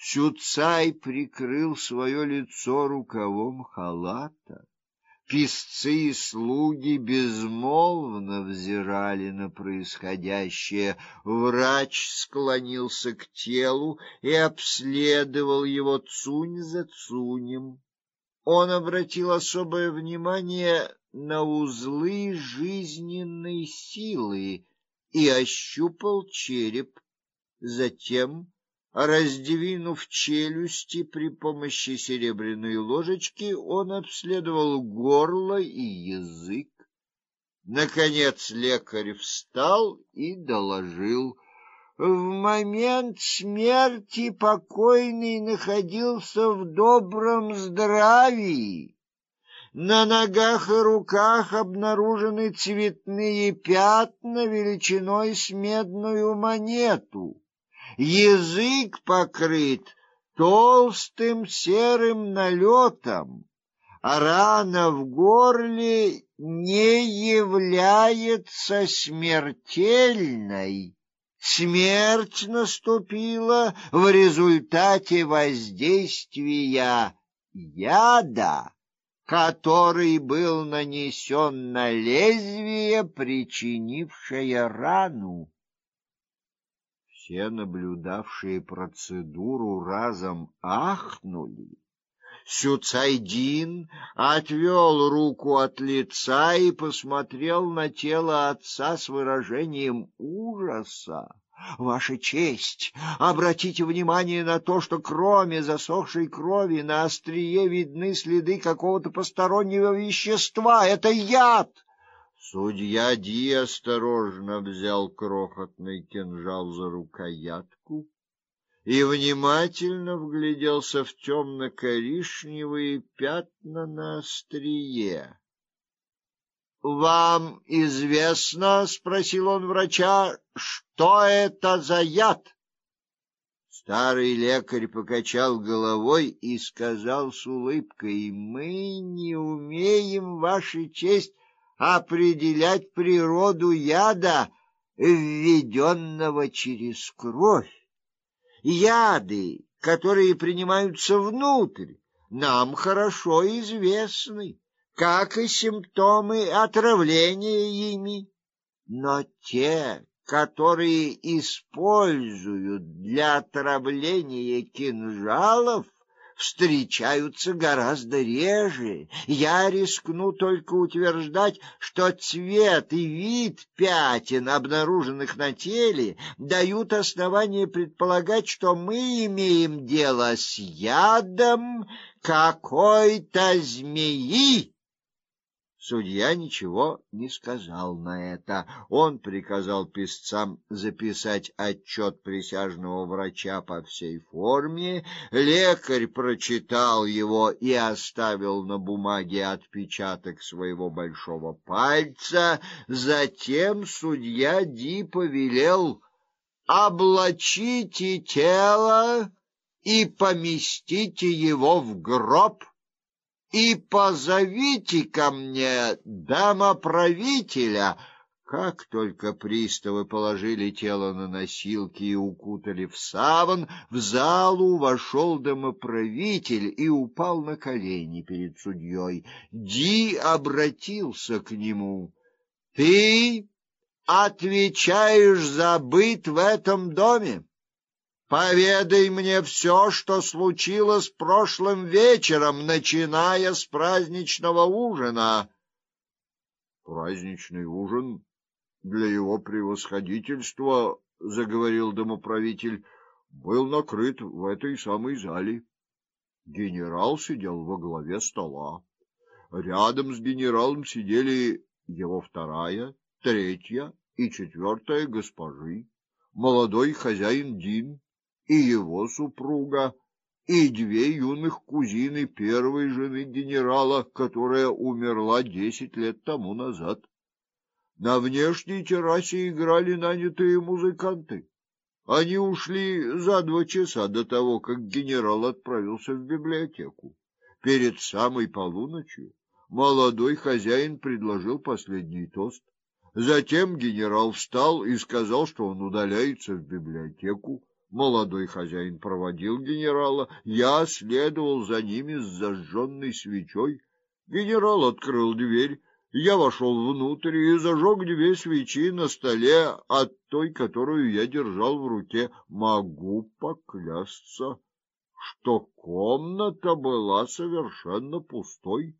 Сюцай прикрыл свое лицо рукавом халата. Писцы и слуги безмолвно взирали на происходящее. Врач склонился к телу и обследовал его цунь за цунем. Он обратил особое внимание на узлы жизненной силы и ощупал череп. Затем Раздвинув челюсти при помощи серебряной ложечки, он обследовал горло и язык. Наконец лекарь встал и доложил: в момент смерти покойный находился в добром здравии. На ногах и руках обнаружены цветные пятна величиной с медную монету язык покрыт толстым серым налетом, а рана в горле не является смертельной. Смерть наступила в результате воздействия яда, который был нанесен на лезвие, причинившее рану. Все наблюдавшие процедуру разом ахнули. Сюцайдин отвел руку от лица и посмотрел на тело отца с выражением ужаса. Ваша честь, обратите внимание на то, что кроме засохшей крови на острие видны следы какого-то постороннего вещества. Это яд. Судья Ди осторожно взял крохотный кинжал за рукоятку и внимательно вгляделся в темно-коричневые пятна на острие. Вам известно, спросил он врача, что это за яд? Старый лекарь покачал головой и сказал с улыбкой: "Мы не умеем, ваша честь, определять природу яда, введенного через кровь. Яды, которые принимаются внутрь, нам хорошо известны, как и симптомы отравления ими, но те, которые используют для отравления кинжалов, встречаются гораздо реже. Я рискну только утверждать, что цвет и вид пятен, обнаруженных на теле, дают основание предполагать, что мы имеем дело с ядом какой-то змеи. Судья ничего не сказал на это. Он приказал писцам записать отчет присяжного врача по всей форме. Лекарь прочитал его и оставил на бумаге отпечаток своего большого пальца. Затем судья Ди повелел облачите тело и поместите его в гроб и позовите ко мне домоправителя. Как только приставы положили тело на носилки и укутали в саван, в залу вошел домоправитель и упал на колени перед судьей. Ди обратился к нему: "Ты отвечаешь за быт в этом доме?" Поведай мне все, что случилось прошлым вечером, начиная с праздничного ужина. Праздничный ужин для его превосходительства, заговорил домоправитель, был накрыт в этой самой зале. Генерал сидел во главе стола. Рядом с генералом сидели его вторая, третья и четвертая госпожи, молодой хозяин Дин и его супруга, и две юных кузины первой жены генерала, которая умерла десять лет тому назад. На внешней террасе играли нанятые музыканты. Они ушли за два часа до того, как генерал отправился в библиотеку. Перед самой полуночью молодой хозяин предложил последний тост. Затем генерал встал и сказал, что он удаляется в библиотеку. Молодой хозяин проводил генерала, я следовал за ними с зажженной свечой. Генерал открыл дверь, я вошел внутрь и зажег две свечи на столе от той, которую я держал в руке. Могу поклясться, что комната была совершенно пустой.